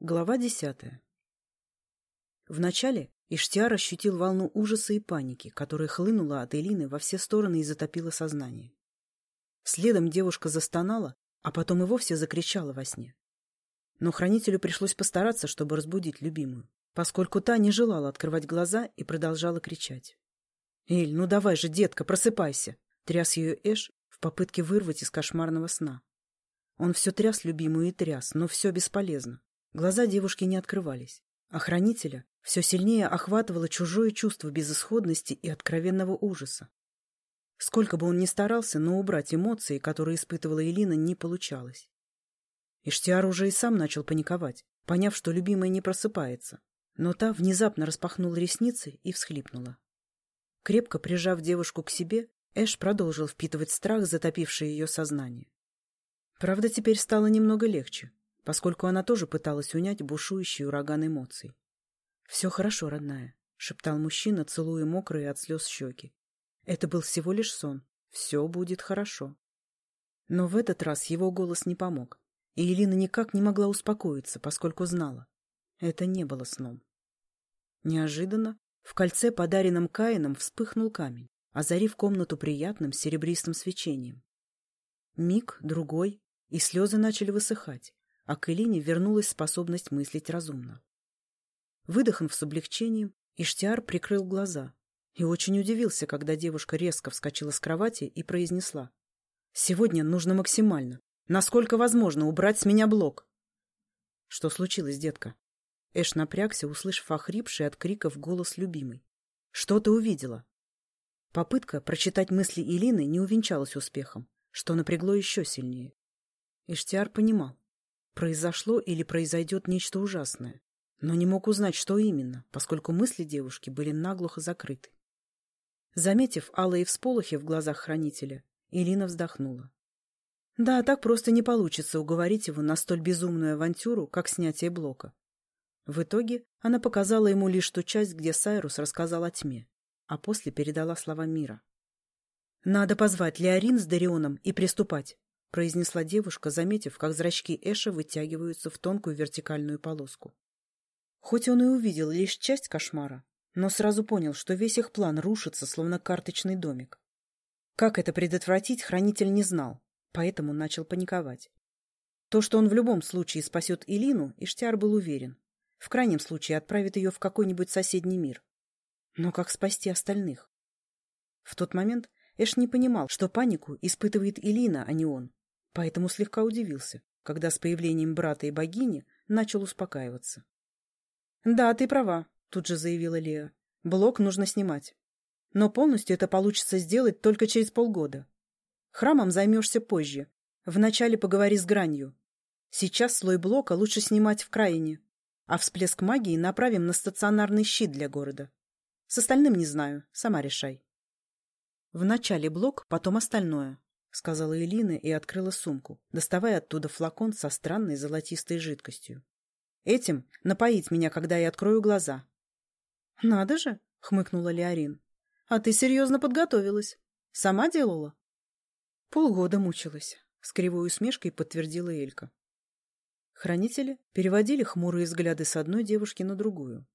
Глава десятая. Вначале Иштиар ощутил волну ужаса и паники, которая хлынула от Элины во все стороны и затопила сознание. Следом девушка застонала, а потом и вовсе закричала во сне. Но хранителю пришлось постараться, чтобы разбудить любимую, поскольку та не желала открывать глаза и продолжала кричать. «Эль, ну давай же, детка, просыпайся!» — тряс ее Эш в попытке вырвать из кошмарного сна. Он все тряс любимую и тряс, но все бесполезно. Глаза девушки не открывались, а хранителя все сильнее охватывало чужое чувство безысходности и откровенного ужаса. Сколько бы он ни старался, но убрать эмоции, которые испытывала Элина, не получалось. Иштиар уже и сам начал паниковать, поняв, что любимая не просыпается. Но та внезапно распахнула ресницы и всхлипнула. Крепко прижав девушку к себе, Эш продолжил впитывать страх, затопивший ее сознание. Правда, теперь стало немного легче поскольку она тоже пыталась унять бушующий ураган эмоций. — Все хорошо, родная, — шептал мужчина, целуя мокрые от слез щеки. Это был всего лишь сон. Все будет хорошо. Но в этот раз его голос не помог, и Элина никак не могла успокоиться, поскольку знала. Это не было сном. Неожиданно в кольце, подаренном Каином, вспыхнул камень, озарив комнату приятным серебристым свечением. Миг, другой, и слезы начали высыхать, а к Элине вернулась способность мыслить разумно. Выдохнув с облегчением, Иштиар прикрыл глаза и очень удивился, когда девушка резко вскочила с кровати и произнесла. «Сегодня нужно максимально, насколько возможно, убрать с меня блок». «Что случилось, детка?» Эш напрягся, услышав охрипший от криков голос любимой. «Что ты увидела?» Попытка прочитать мысли Илины не увенчалась успехом, что напрягло еще сильнее. Иштиар понимал, Произошло или произойдет нечто ужасное, но не мог узнать, что именно, поскольку мысли девушки были наглухо закрыты. Заметив алые всполохи в глазах хранителя, Ирина вздохнула. Да, так просто не получится уговорить его на столь безумную авантюру, как снятие блока. В итоге она показала ему лишь ту часть, где Сайрус рассказал о тьме, а после передала слова мира. «Надо позвать Леорин с Дарионом и приступать произнесла девушка, заметив, как зрачки Эша вытягиваются в тонкую вертикальную полоску. Хоть он и увидел лишь часть кошмара, но сразу понял, что весь их план рушится, словно карточный домик. Как это предотвратить, хранитель не знал, поэтому начал паниковать. То, что он в любом случае спасет Илину, Иштиар был уверен. В крайнем случае отправит ее в какой-нибудь соседний мир. Но как спасти остальных? В тот момент Эш не понимал, что панику испытывает Илина, а не он поэтому слегка удивился, когда с появлением брата и богини начал успокаиваться. — Да, ты права, — тут же заявила Леа. — Блок нужно снимать. Но полностью это получится сделать только через полгода. Храмом займешься позже. Вначале поговори с гранью. Сейчас слой блока лучше снимать в краине, а всплеск магии направим на стационарный щит для города. С остальным не знаю, сама решай. Вначале блок, потом остальное, — сказала Элина и открыла сумку, доставая оттуда флакон со странной золотистой жидкостью. «Этим напоить меня, когда я открою глаза». «Надо же!» — хмыкнула Леорин. «А ты серьезно подготовилась. Сама делала?» «Полгода мучилась», — с кривой усмешкой подтвердила Элька. Хранители переводили хмурые взгляды с одной девушки на другую.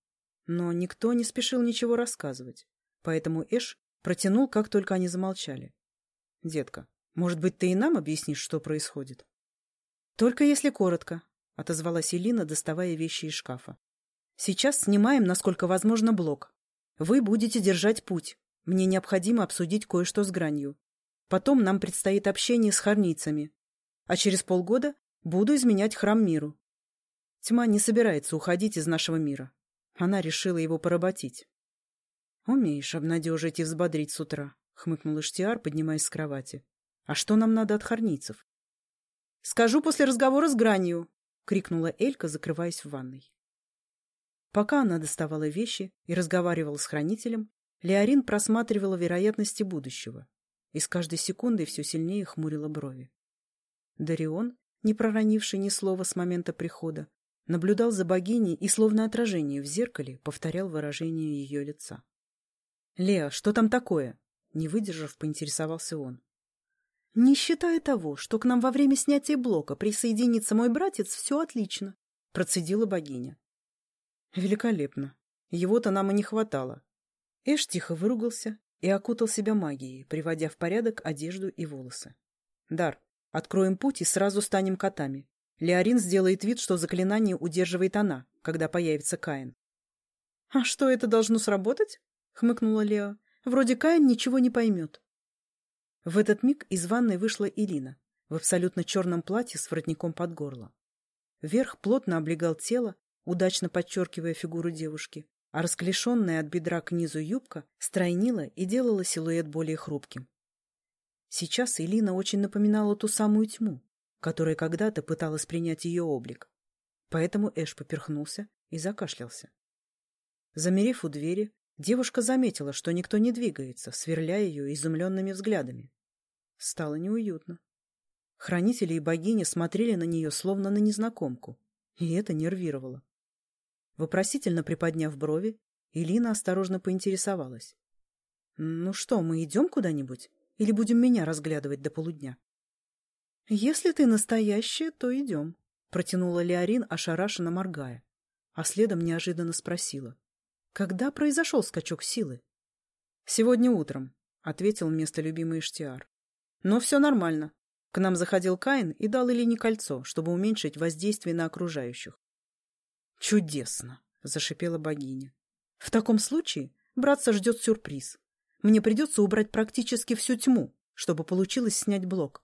Но никто не спешил ничего рассказывать, поэтому Эш протянул, как только они замолчали. «Детка, может быть, ты и нам объяснишь, что происходит? — Только если коротко, — отозвалась Элина, доставая вещи из шкафа. — Сейчас снимаем, насколько возможно, блок. Вы будете держать путь. Мне необходимо обсудить кое-что с гранью. Потом нам предстоит общение с харницами. А через полгода буду изменять храм миру. Тьма не собирается уходить из нашего мира. Она решила его поработить. — Умеешь обнадежить и взбодрить с утра, — хмыкнул Иштиар, поднимаясь с кровати. А что нам надо от хорницев? — Скажу после разговора с гранью! — крикнула Элька, закрываясь в ванной. Пока она доставала вещи и разговаривала с хранителем, Леорин просматривала вероятности будущего и с каждой секундой все сильнее хмурила брови. Дарион, не проронивший ни слова с момента прихода, наблюдал за богиней и, словно отражение в зеркале, повторял выражение ее лица. — Леа, что там такое? — не выдержав, поинтересовался он. Не считая того, что к нам во время снятия блока присоединится мой братец, все отлично, — процедила богиня. Великолепно. Его-то нам и не хватало. Эш тихо выругался и окутал себя магией, приводя в порядок одежду и волосы. Дар, откроем путь и сразу станем котами. Леорин сделает вид, что заклинание удерживает она, когда появится Каин. — А что, это должно сработать? — хмыкнула Лео. — Вроде Каин ничего не поймет. В этот миг из ванной вышла Илина в абсолютно черном платье с воротником под горло. Верх плотно облегал тело, удачно подчеркивая фигуру девушки, а расклешенная от бедра к низу юбка стройнила и делала силуэт более хрупким. Сейчас Илина очень напоминала ту самую тьму, которая когда-то пыталась принять ее облик. Поэтому Эш поперхнулся и закашлялся. Замерев у двери, девушка заметила, что никто не двигается, сверляя ее изумленными взглядами. Стало неуютно. Хранители и богини смотрели на нее, словно на незнакомку, и это нервировало. Вопросительно приподняв брови, Илина осторожно поинтересовалась. — Ну что, мы идем куда-нибудь? Или будем меня разглядывать до полудня? — Если ты настоящая, то идем, — протянула Леорин, ошарашенно моргая, а следом неожиданно спросила. — Когда произошел скачок силы? — Сегодня утром, — ответил вместо любимый Иштиар. — Но все нормально. К нам заходил Каин и дал Илине кольцо, чтобы уменьшить воздействие на окружающих. «Чудесно!» — зашипела богиня. «В таком случае братца ждет сюрприз. Мне придется убрать практически всю тьму, чтобы получилось снять блок.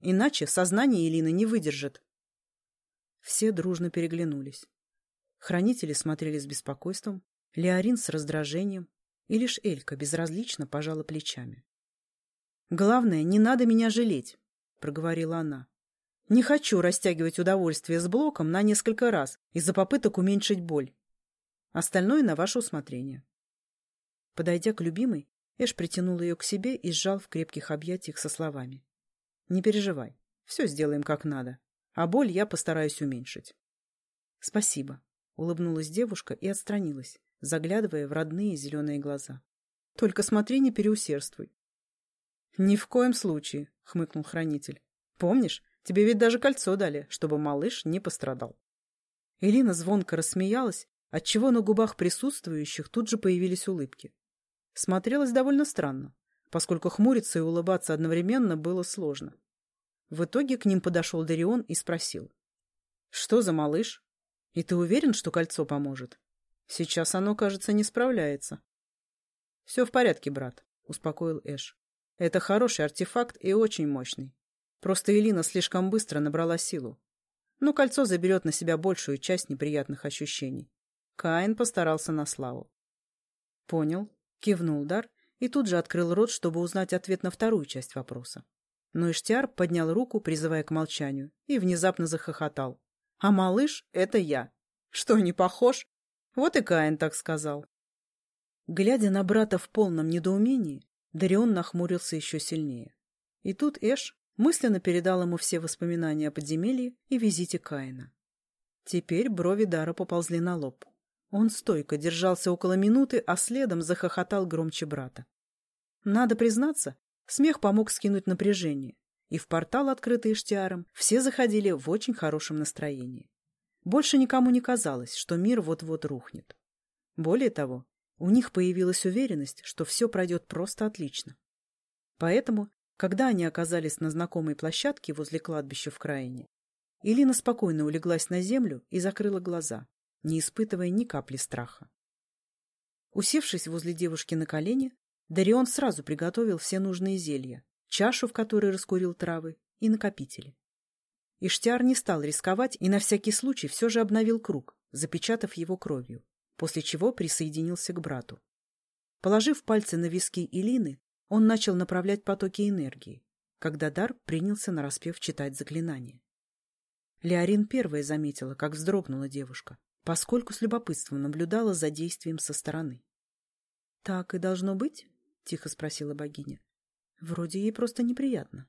Иначе сознание Элины не выдержит». Все дружно переглянулись. Хранители смотрели с беспокойством, Леорин с раздражением, и лишь Элька безразлично пожала плечами. «Главное, не надо меня жалеть», — проговорила она. Не хочу растягивать удовольствие с блоком на несколько раз из-за попыток уменьшить боль. Остальное на ваше усмотрение. Подойдя к любимой, Эш притянул ее к себе и сжал в крепких объятиях со словами. «Не переживай, все сделаем как надо, а боль я постараюсь уменьшить». «Спасибо», — улыбнулась девушка и отстранилась, заглядывая в родные зеленые глаза. «Только смотри, не переусердствуй». «Ни в коем случае», — хмыкнул хранитель. «Помнишь, Тебе ведь даже кольцо дали, чтобы малыш не пострадал. Элина звонко рассмеялась, отчего на губах присутствующих тут же появились улыбки. Смотрелось довольно странно, поскольку хмуриться и улыбаться одновременно было сложно. В итоге к ним подошел Дарион и спросил. — Что за малыш? И ты уверен, что кольцо поможет? Сейчас оно, кажется, не справляется. — Все в порядке, брат, — успокоил Эш. — Это хороший артефакт и очень мощный. Просто Элина слишком быстро набрала силу. Но кольцо заберет на себя большую часть неприятных ощущений. Каин постарался на славу. Понял, кивнул Дар и тут же открыл рот, чтобы узнать ответ на вторую часть вопроса. Но Иштиар поднял руку, призывая к молчанию, и внезапно захохотал. «А малыш — это я. Что, не похож?» Вот и Каин так сказал. Глядя на брата в полном недоумении, Дарион нахмурился еще сильнее. И тут Эш, мысленно передал ему все воспоминания о подземелье и визите Каина. Теперь брови Дара поползли на лоб. Он стойко держался около минуты, а следом захохотал громче брата. Надо признаться, смех помог скинуть напряжение, и в портал, открытый Иштиаром, все заходили в очень хорошем настроении. Больше никому не казалось, что мир вот-вот рухнет. Более того, у них появилась уверенность, что все пройдет просто отлично. Поэтому когда они оказались на знакомой площадке возле кладбища в Краине, Илина спокойно улеглась на землю и закрыла глаза, не испытывая ни капли страха. Усевшись возле девушки на колени, Дарион сразу приготовил все нужные зелья, чашу, в которой раскурил травы, и накопители. Иштиар не стал рисковать и на всякий случай все же обновил круг, запечатав его кровью, после чего присоединился к брату. Положив пальцы на виски Илины, он начал направлять потоки энергии, когда Дар принялся нараспев читать заклинание. Леорин первая заметила, как вздрогнула девушка, поскольку с любопытством наблюдала за действием со стороны. — Так и должно быть? — тихо спросила богиня. — Вроде ей просто неприятно.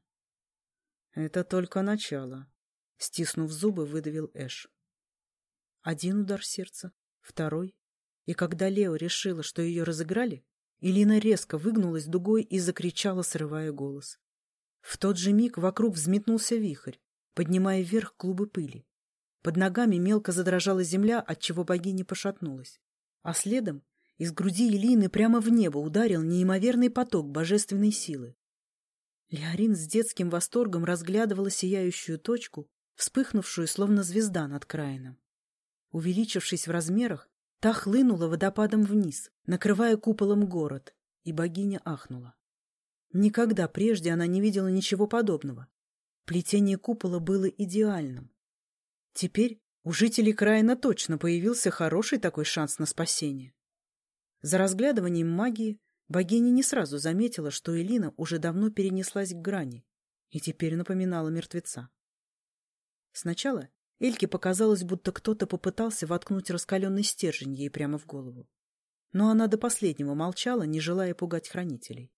— Это только начало, — стиснув зубы, выдавил Эш. Один удар сердца, второй. И когда Лео решила, что ее разыграли, Илина резко выгнулась дугой и закричала, срывая голос. В тот же миг вокруг взметнулся вихрь, поднимая вверх клубы пыли. Под ногами мелко задрожала земля, отчего богиня пошатнулась. А следом из груди Элины прямо в небо ударил неимоверный поток божественной силы. Леорин с детским восторгом разглядывала сияющую точку, вспыхнувшую, словно звезда над краином. Увеличившись в размерах, та хлынула водопадом вниз, накрывая куполом город, и богиня ахнула. Никогда прежде она не видела ничего подобного. Плетение купола было идеальным. Теперь у жителей Краина точно появился хороший такой шанс на спасение. За разглядыванием магии богиня не сразу заметила, что Элина уже давно перенеслась к грани и теперь напоминала мертвеца. Сначала Эльке показалось, будто кто-то попытался воткнуть раскаленный стержень ей прямо в голову. Но она до последнего молчала, не желая пугать хранителей.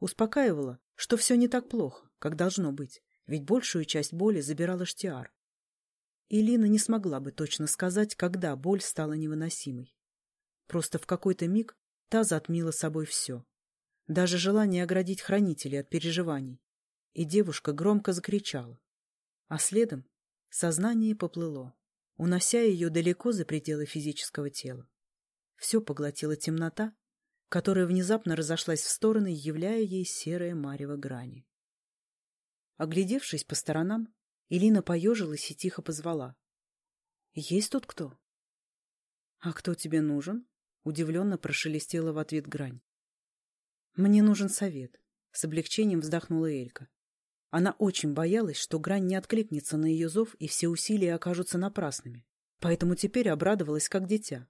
Успокаивала, что все не так плохо, как должно быть, ведь большую часть боли забирала Штиар. Илина не смогла бы точно сказать, когда боль стала невыносимой. Просто в какой-то миг та затмила собой все. Даже желание оградить хранителей от переживаний. И девушка громко закричала. А следом сознание поплыло, унося ее далеко за пределы физического тела. Все поглотила темнота, которая внезапно разошлась в стороны, являя ей серое марево грани. Оглядевшись по сторонам, Илина поежилась и тихо позвала. — Есть тут кто? — А кто тебе нужен? — удивленно прошелестела в ответ грань. — Мне нужен совет. С облегчением вздохнула Элька. Она очень боялась, что грань не откликнется на ее зов, и все усилия окажутся напрасными. Поэтому теперь обрадовалась, как дитя.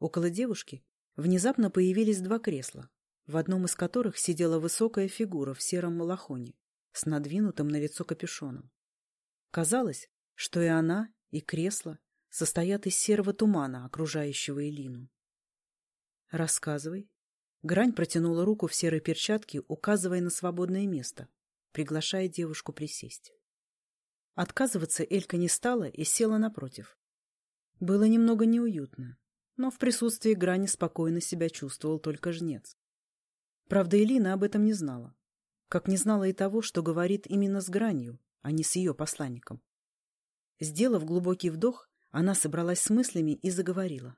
Около девушки внезапно появились два кресла, в одном из которых сидела высокая фигура в сером малахоне с надвинутым на лицо капюшоном. Казалось, что и она, и кресло состоят из серого тумана, окружающего Элину. «Рассказывай». Грань протянула руку в серой перчатке, указывая на свободное место, приглашая девушку присесть. Отказываться Элька не стала и села напротив. Было немного неуютно, но в присутствии Грани спокойно себя чувствовал только жнец. Правда, Элина об этом не знала, как не знала и того, что говорит именно с Гранью, а не с ее посланником. Сделав глубокий вдох, она собралась с мыслями и заговорила.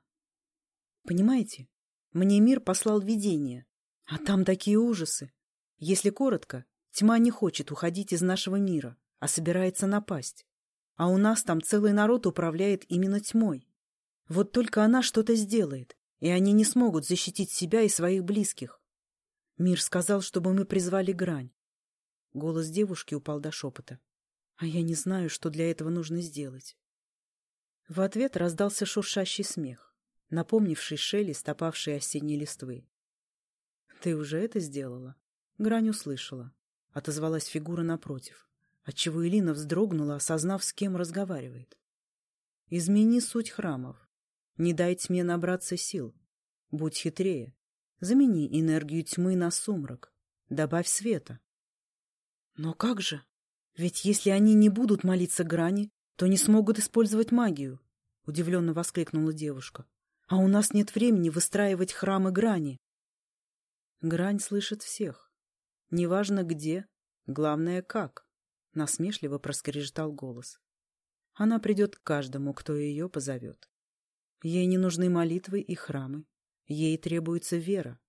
«Понимаете, мне мир послал видение, а там такие ужасы. Если коротко, тьма не хочет уходить из нашего мира, а собирается напасть. А у нас там целый народ управляет именно тьмой. Вот только она что-то сделает, и они не смогут защитить себя и своих близких. Мир сказал, чтобы мы призвали грань. Голос девушки упал до шепота а я не знаю, что для этого нужно сделать. В ответ раздался шуршащий смех, напомнивший шелест опавшей осенней листвы. — Ты уже это сделала? Грань услышала. Отозвалась фигура напротив, отчего Элина вздрогнула, осознав, с кем разговаривает. — Измени суть храмов. Не дай тьме набраться сил. Будь хитрее. Замени энергию тьмы на сумрак. Добавь света. — Но как же? Ведь если они не будут молиться грани, то не смогут использовать магию, — удивленно воскликнула девушка. — А у нас нет времени выстраивать храмы грани. Грань слышит всех. Неважно где, главное как, — насмешливо проскрежетал голос. Она придет к каждому, кто ее позовет. Ей не нужны молитвы и храмы. Ей требуется вера.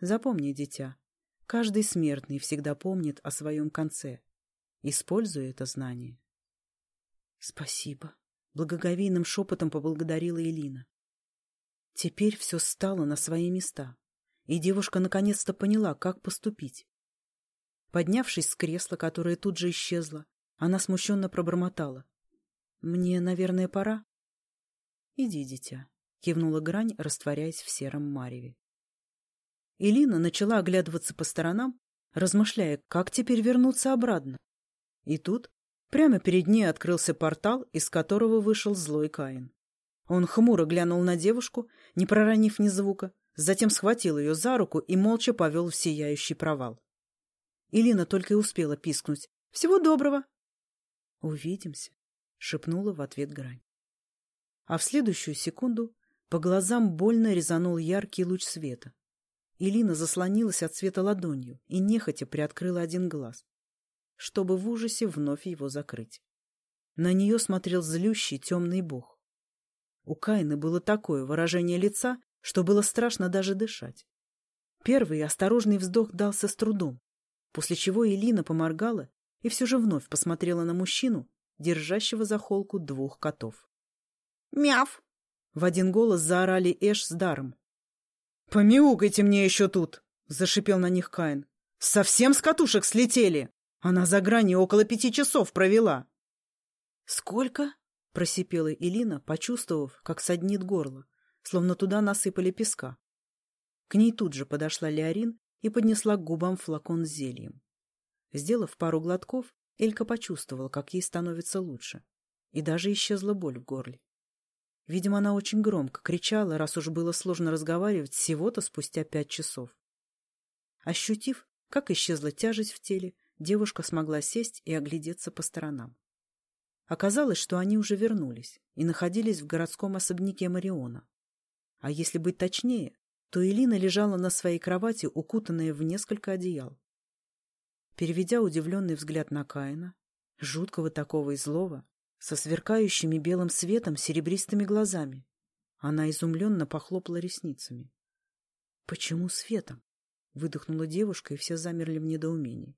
Запомни, дитя, каждый смертный всегда помнит о своем конце — Используй это знание. Спасибо. Благоговейным шепотом поблагодарила Элина. Теперь все стало на свои места, и девушка наконец-то поняла, как поступить. Поднявшись с кресла, которое тут же исчезло, она смущенно пробормотала. — Мне, наверное, пора? — Иди, дитя, — кивнула грань, растворяясь в сером мареве. Элина начала оглядываться по сторонам, размышляя, как теперь вернуться обратно. И тут прямо перед ней открылся портал, из которого вышел злой Каин. Он хмуро глянул на девушку, не проронив ни звука, затем схватил ее за руку и молча повел в сияющий провал. Илина только и успела пискнуть. «Всего доброго!» «Увидимся», — шепнула в ответ грань. А в следующую секунду по глазам больно резанул яркий луч света. Илина заслонилась от света ладонью и нехотя приоткрыла один глаз чтобы в ужасе вновь его закрыть. На нее смотрел злющий темный бог. У Каины было такое выражение лица, что было страшно даже дышать. Первый осторожный вздох дался с трудом, после чего Элина поморгала и все же вновь посмотрела на мужчину, держащего за холку двух котов. «Мяв!» — в один голос заорали Эш с Даром. «Помяукайте мне еще тут!» — зашипел на них Каин. «Совсем с катушек слетели! Она за гранью около пяти часов провела!» «Сколько?» — просипела Элина, почувствовав, как саднит горло, словно туда насыпали песка. К ней тут же подошла Леорин и поднесла к губам флакон с зельем. Сделав пару глотков, Элька почувствовала, как ей становится лучше, и даже исчезла боль в горле. Видимо, она очень громко кричала, раз уж было сложно разговаривать всего-то спустя пять часов. Ощутив, как исчезла тяжесть в теле, девушка смогла сесть и оглядеться по сторонам. Оказалось, что они уже вернулись и находились в городском особняке Мариона. А если быть точнее, то Элина лежала на своей кровати, укутанная в несколько одеял. Переведя удивленный взгляд на Каина, жуткого такого и злого, со сверкающими белым светом серебристыми глазами. Она изумленно похлопала ресницами. — Почему светом? — выдохнула девушка, и все замерли в недоумении.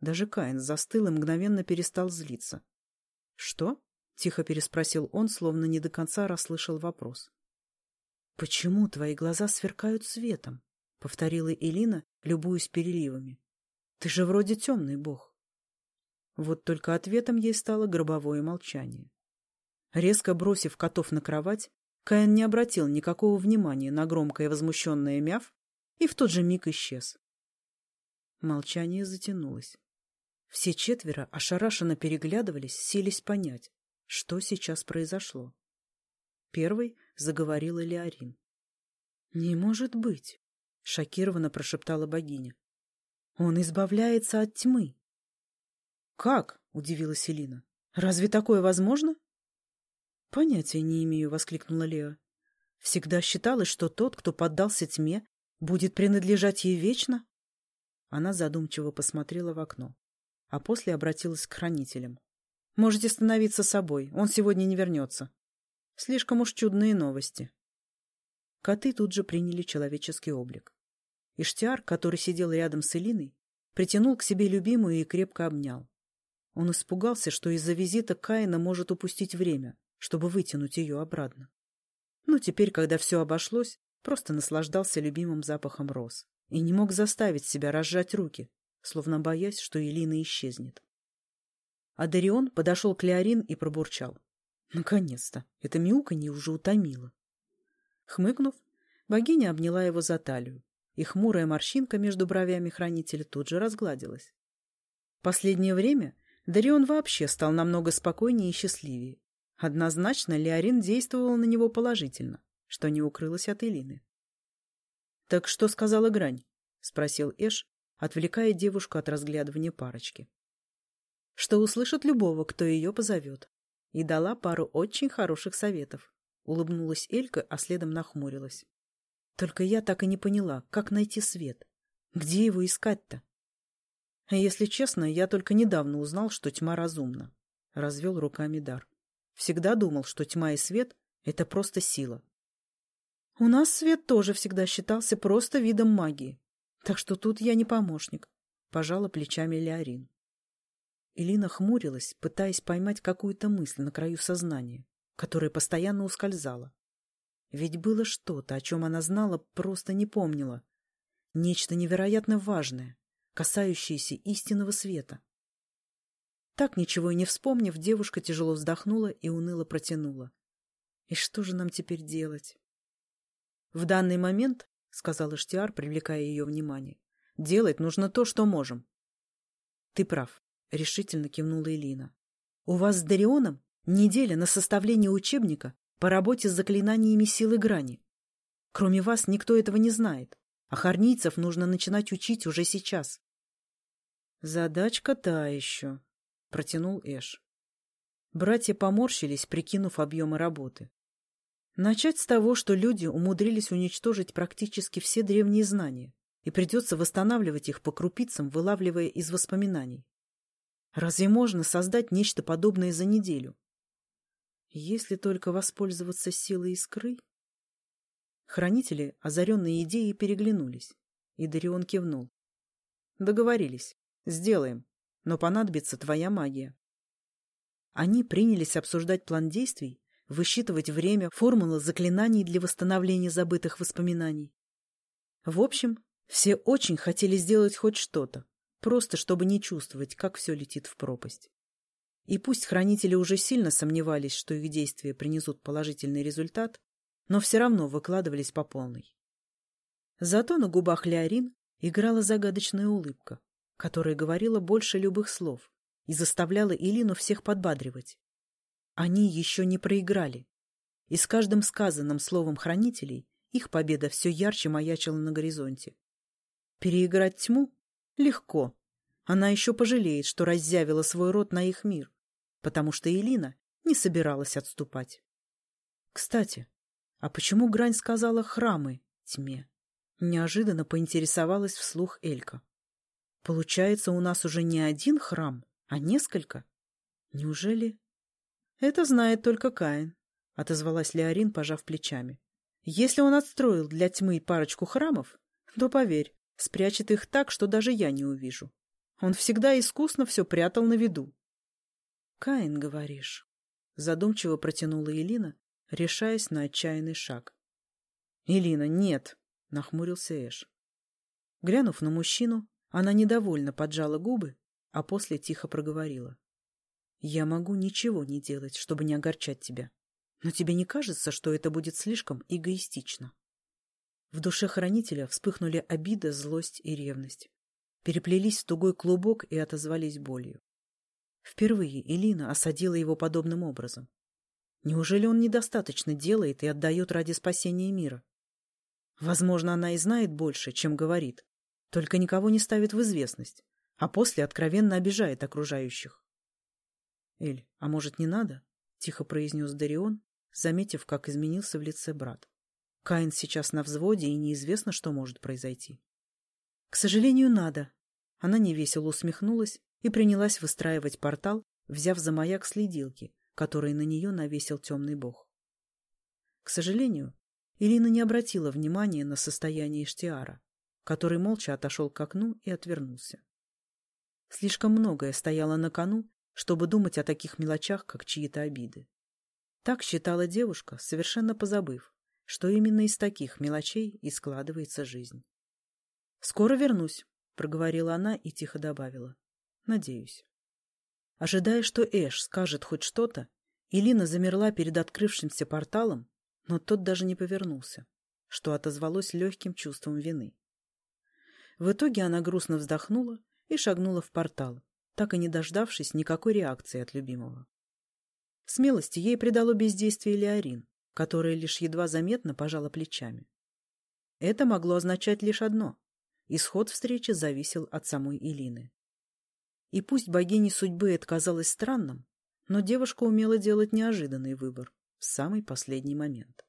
Даже Каин застыл и мгновенно перестал злиться. — Что? — тихо переспросил он, словно не до конца расслышал вопрос. — Почему твои глаза сверкают светом? — повторила Элина, любуясь переливами. — Ты же вроде темный бог. Вот только ответом ей стало гробовое молчание. Резко бросив котов на кровать, Каин не обратил никакого внимания на громкое возмущенное мяв и в тот же миг исчез. Молчание затянулось. Все четверо ошарашенно переглядывались, селись понять, что сейчас произошло. Первый заговорила Леорин. — Не может быть! — шокированно прошептала богиня. — Он избавляется от тьмы. «Как?» — удивилась Элина. «Разве такое возможно?» «Понятия не имею», — воскликнула Лео. «Всегда считалось, что тот, кто поддался тьме, будет принадлежать ей вечно?» Она задумчиво посмотрела в окно, а после обратилась к хранителям. «Можете становиться собой, он сегодня не вернется. Слишком уж чудные новости». Коты тут же приняли человеческий облик. Иштиар, который сидел рядом с Элиной, притянул к себе любимую и крепко обнял. Он испугался, что из-за визита Каина может упустить время, чтобы вытянуть ее обратно. Но теперь, когда все обошлось, просто наслаждался любимым запахом роз и не мог заставить себя разжать руки, словно боясь, что Элина исчезнет. А Дарион подошел к Леорин и пробурчал. Наконец-то! Это мяуканье уже утомило. Хмыкнув, богиня обняла его за талию, и хмурая морщинка между бровями хранителя тут же разгладилась. Последнее время Дарион вообще стал намного спокойнее и счастливее. Однозначно Леорин действовал на него положительно, что не укрылось от Элины. — Так что сказала Грань? — спросил Эш, отвлекая девушку от разглядывания парочки. — Что услышит любого, кто ее позовет. И дала пару очень хороших советов. Улыбнулась Элька, а следом нахмурилась. Только я так и не поняла, как найти свет. Где его искать-то? Если честно, я только недавно узнал, что тьма разумна. Развел руками дар. Всегда думал, что тьма и свет — это просто сила. У нас свет тоже всегда считался просто видом магии. Так что тут я не помощник. Пожала плечами Леорин. Элина хмурилась, пытаясь поймать какую-то мысль на краю сознания, которая постоянно ускользала. Ведь было что-то, о чем она знала, просто не помнила. Нечто невероятно важное, касающиеся истинного света. Так, ничего и не вспомнив, девушка тяжело вздохнула и уныло протянула. «И что же нам теперь делать?» «В данный момент, — сказал Иштиар, привлекая ее внимание, — делать нужно то, что можем». «Ты прав», — решительно кивнула Элина. «У вас с Дарионом неделя на составление учебника по работе с заклинаниями силы грани. Кроме вас никто этого не знает, а харнийцев нужно начинать учить уже сейчас. «Задачка та еще», — протянул Эш. Братья поморщились, прикинув объемы работы. Начать с того, что люди умудрились уничтожить практически все древние знания, и придется восстанавливать их по крупицам, вылавливая из воспоминаний. Разве можно создать нечто подобное за неделю? Если только воспользоваться силой искры... Хранители, озаренные идеей, переглянулись, и Дарион кивнул. Договорились. Сделаем. Но понадобится твоя магия. Они принялись обсуждать план действий, высчитывать время, формулы заклинаний для восстановления забытых воспоминаний. В общем, все очень хотели сделать хоть что-то, просто чтобы не чувствовать, как все летит в пропасть. И пусть хранители уже сильно сомневались, что их действия принесут положительный результат, но все равно выкладывались по полной. Зато на губах Леорин играла загадочная улыбка, которая говорила больше любых слов и заставляла Илину всех подбадривать. Они еще не проиграли, и с каждым сказанным словом хранителей их победа все ярче маячила на горизонте. Переиграть тьму? Легко. Она еще пожалеет, что раззявила свой рот на их мир, потому что Элина не собиралась отступать. Кстати, а почему Грань сказала «храмы» тьме? Неожиданно поинтересовалась вслух Элька. Получается, у нас уже не один храм, а несколько? Неужели... Это знает только Каин, — отозвалась Леорин, пожав плечами. Если он отстроил для тьмы парочку храмов, то, поверь, спрячет их так, что даже я не увижу. Он всегда искусно все прятал на виду. — Каин, говоришь? — задумчиво протянула Элина, решаясь на отчаянный шаг. — Элина, нет! — нахмурился Эш. Глянув на мужчину, она недовольно поджала губы, а после тихо проговорила. — Я могу ничего не делать, чтобы не огорчать тебя. Но тебе не кажется, что это будет слишком эгоистично? В душе хранителя вспыхнули обида, злость и ревность. Переплелись в тугой клубок и отозвались болью. Впервые Элина осадила его подобным образом. Неужели он недостаточно делает и отдает ради спасения мира? Возможно, она и знает больше, чем говорит, только никого не ставит в известность, а после откровенно обижает окружающих. — Эль, а может, не надо? — тихо произнес Дарион, заметив, как изменился в лице брат. Каин сейчас на взводе, и неизвестно, что может произойти. — К сожалению, надо. Она невесело усмехнулась и принялась выстраивать портал, взяв за маяк следилки, который на нее навесил темный бог. К сожалению, Ирина не обратила внимания на состояние Иштиара, который молча отошел к окну и отвернулся. Слишком многое стояло на кону, чтобы думать о таких мелочах, как чьи-то обиды. Так считала девушка, совершенно позабыв, что именно из таких мелочей и складывается жизнь. «Скоро вернусь», — проговорила она и тихо добавила. «Надеюсь». Ожидая, что Эш скажет хоть что-то, Илина замерла перед открывшимся порталом, но тот даже не повернулся, что отозвалось легким чувством вины. В итоге она грустно вздохнула и шагнула в портал, так и не дождавшись никакой реакции от любимого. Смелости ей придало бездействие Леорин, которая лишь едва заметно пожала плечами. Это могло означать лишь одно — исход встречи зависел от самой Илины. И пусть богине судьбы это казалось странным, но девушка умела делать неожиданный выбор в самый последний момент.